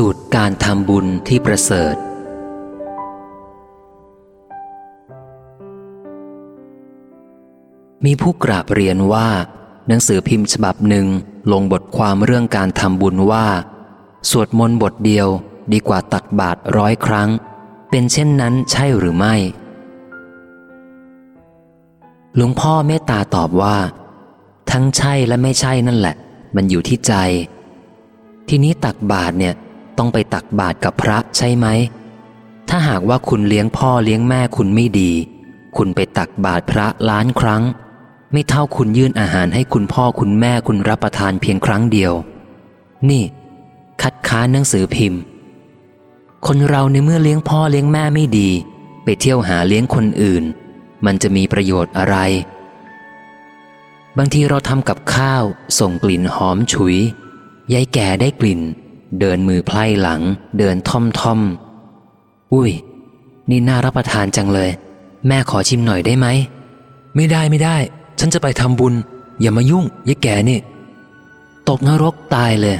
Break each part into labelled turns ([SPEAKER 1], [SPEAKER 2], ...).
[SPEAKER 1] สูตรการทำบุญที่ประเสริฐ มีผู้กราบเรียนว่า หนังสือพิมพ์ฉบับหนึ่งลงบทความเรื่องการทำบุญว่า สวดมนต์บทเดียวดีกว่าตักบาตรร้อยครั้ง เป็นเช่นนั้นใช่หรือไม่ หลวงพ่อเมตตาตอบว่า ทั้งใช่และไม่ใช่นั่นแหละ มันอยู่ที่ใจทีนี้ตักบาตรเนี่ย ต้องไปตักบาตรกับพระใช่ไหม ถ้าหากว่าคุณเลี้ยงพ่อเลี้ยงแม่คุณไม่ดี คุณไปตักบาตรพระล้านครั้ง ไม่เท่าคุณยื่นอาหารให้คุณพ่อคุณแม่คุณรับประทานเพียงครั้งเดียว นี่ คัดค้านหนังสือพิมพ์ คนเราในเมื่อเลี้ยงพ่อเลี้ยงแม่ไม่ดี ไปเที่ยวหาเลี้ยงคนอื่น มันจะมีประโยชน์อะไร บางทีเราทำกับข้าว ส่งกลิ่นหอมฉุยยายแก่ได้กลิ่น เดินมือไพล่หลัง เดินท่อมท่อมอุ้ย นี่น่ารับประทานจังเลย แม่ขอชิมหน่อยได้ไหม ไม่ได้ไม่ได้ ฉันจะไปทำบุญ อย่ามายุ่งยายแก่นี่ ตกนรกตายเลย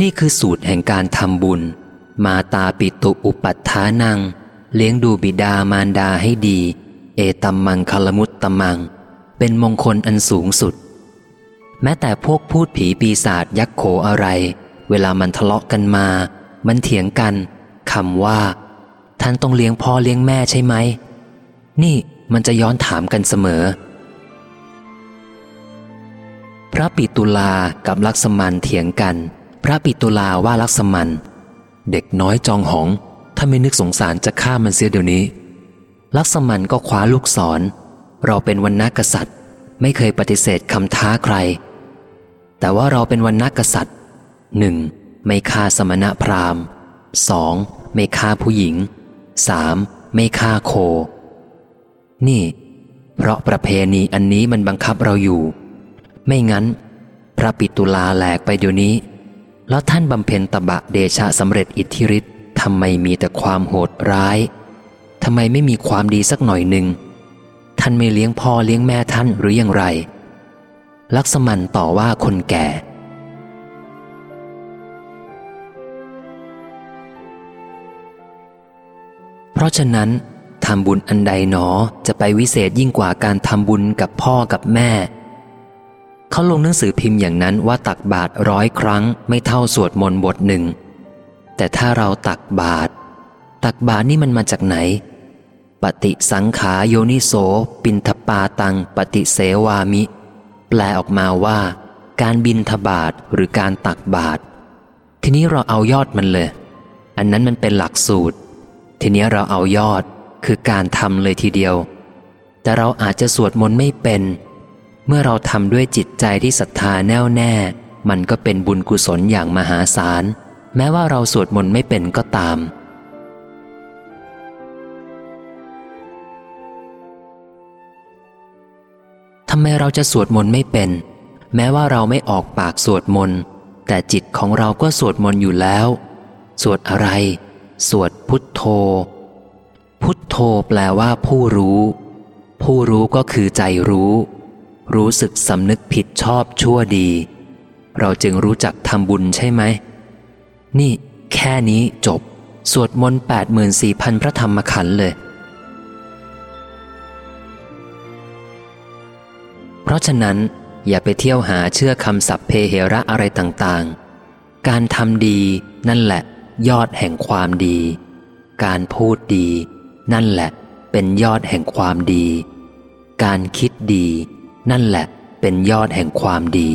[SPEAKER 1] นี่คือสูตรแห่งการทำบุญ มาตาปิตุอุปัฏฐานัง เลี้ยงดูบิดามารดาให้ดี เอตัมมังคลมุตตมัง เป็นมงคลอันสูงสุด แม้แต่พวกพูดผีปีศาจยักษ์โขอะไร เวลามันทะเลาะกันมา มันเถียงกันคำว่า ท่านต้องเลี้ยงพ่อเลี้ยงแม่ใช่ไหม นี่มันจะย้อนถามกันเสมอ พระปิตุลากับลักษมันเถียงกัน พระปิตุลาว่าลักษมัน เด็กน้อยจองหอง ถ้าไม่นึกสงสารจะฆ่ามันเสียเดี๋ยวนี้ ลักษมันก็คว้าลูกศร เราเป็นวันนักษัตริย์ ไม่เคยปฏิเสธคำท้าใคร แต่ว่าเราเป็นวันนักกษัตริย์หนึ่งไม่ฆ่าสมณะพราหมณ์สองไม่ฆ่าผู้หญิงสามไม่ฆ่าโค นี่ เพราะประเพณีอันนี้มันบังคับเราอยู่ ไม่งั้น พระปิตุลาแหลกไปเดี๋ยวนี้ แล้วท่านบำเพ็ญตบะเดชะสำเร็จอิทธิฤทธิ์ทำไมมีแต่ความโหดร้ายทำไมไม่มีความดีสักหน่อยหนึ่งท่านไม่เลี้ยงพ่อเลี้ยงแม่ท่านหรืออย่างไร ลักษมันต่อว่าคนแก่ เพราะฉะนั้นทำบุญอันใดหนอจะไปวิเศษยิ่งกว่าการทำบุญกับพ่อกับแม่ เขาลงหนังสือพิมพ์อย่างนั้นว่าตักบาตรร้อยครั้งไม่เท่าสวดมนต์บทหนึ่ง แต่ถ้าเราตักบาตรตักบาตรนี่มันมาจากไหน ปฏิสังขาโยนิโส ปินทปาตัง ปฏิเสวามิ แปลออกมาว่า การบินทบาทหรือการตักบาตรทีนี้เราเอายอดมันเลย อันนั้นมันเป็นหลักสูตร ทีนี้เราเอายอดคือการทำเลยทีเดียว แต่เราอาจจะสวดมนต์ไม่เป็น เมื่อเราทำด้วยจิตใจที่ศรัทธาแน่วแน่ มันก็เป็นบุญกุศลอย่างมหาศาล แม้ว่าเราสวดมนต์ไม่เป็นก็ตามำไมเราจะสวดมนต์ไม่เป็น แม้ว่าเราไม่ออกปากสวดมนต์แต่จิตของเราก็สวดมนต์อยู่แล้ว สวดอะไร สวดพุทโธ พุทโธแปลว่าผู้รู้ ผู้รู้ก็คือใจรู้ รู้สึกสำนึกผิดชอบชั่วดี เราจึงรู้จักทำบุญใช่ไหม นี่ แค่นี้จบ สวดมนต์แปดหมื่นสี่พันพระธรรมขันธ์เลย เพราะฉะนั้นอย่าไปเที่ยวหาเชื่อคำสัพเพเหระอะไรต่างๆ การทำดีนั่นแหละ ยอดแห่งความดี การพูดดี นั่นแหละ เป็นยอดแห่งความดี การคิดดี นั่นแหละ เป็นยอดแห่งความดี